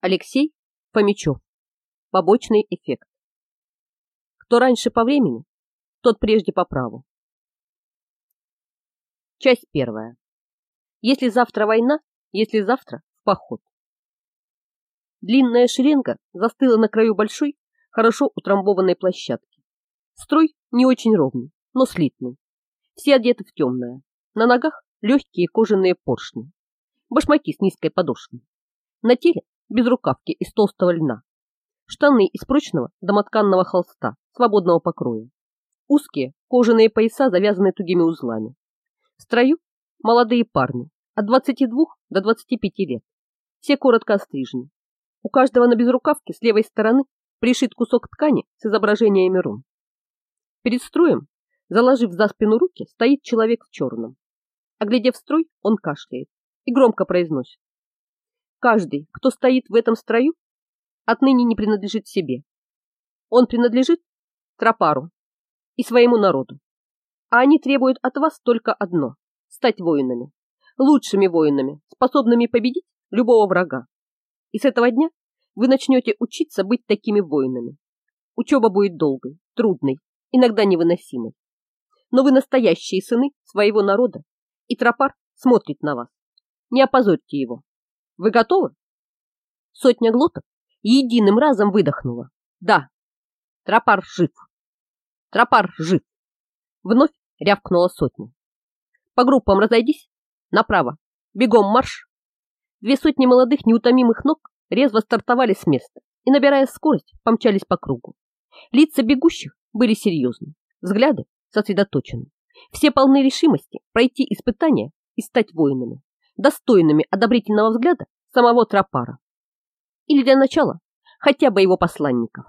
Алексей Фомичев. Побочный эффект. Кто раньше по времени, тот прежде по праву. Часть первая. Если завтра война, если завтра в поход. Длинная шеренга застыла на краю большой, хорошо утрамбованной площадки. Строй не очень ровный, но слитный. Все одеты в темное. На ногах легкие кожаные поршни. Башмаки с низкой подошвой. На теле без рукавки из толстого льна. Штаны из прочного домотканного холста, свободного покроя. Узкие кожаные пояса завязаны тугими узлами. В строю молодые парни от 22 до 25 лет. Все коротко острижены. У каждого на безрукавке с левой стороны пришит кусок ткани с изображениями рун. Перед строем, заложив за спину руки, стоит человек в черном. Оглядев строй, он кашляет и громко произносит. Каждый, кто стоит в этом строю, отныне не принадлежит себе. Он принадлежит Тропару и своему народу. А они требуют от вас только одно – стать воинами. Лучшими воинами, способными победить любого врага. И с этого дня вы начнете учиться быть такими воинами. Учеба будет долгой, трудной, иногда невыносимой. Но вы настоящие сыны своего народа, и Тропар смотрит на вас. Не опозорьте его. Вы готовы? Сотня глоток единым разом выдохнула. Да, тропар жив. Тропар жив. Вновь рявкнула сотня. По группам разойдись. Направо. Бегом марш. Две сотни молодых неутомимых ног резво стартовали с места и, набирая скорость, помчались по кругу. Лица бегущих были серьезны, взгляды сосредоточены. Все полны решимости пройти испытания и стать воинами достойными одобрительного взгляда самого Тропара. Или для начала хотя бы его посланников.